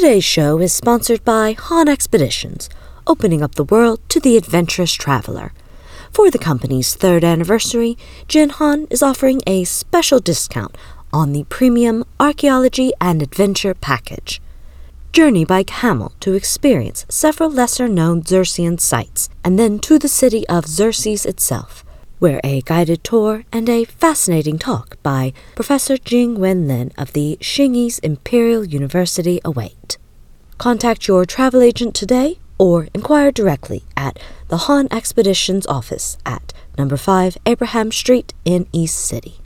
Today's show is sponsored by Han Expeditions, opening up the world to the adventurous traveler. For the company's third anniversary, Jin Han is offering a special discount on the premium archaeology and adventure package. Journey by camel to experience several lesser known Xerxian sites, and then to the city of Xerxes itself, where a guided tour and a fascinating talk by Professor Jing Wenlin of the Tsinghese Imperial University await. Contact your travel agent today or inquire directly at the Han Expeditions office at number 5 Abraham Street in East City.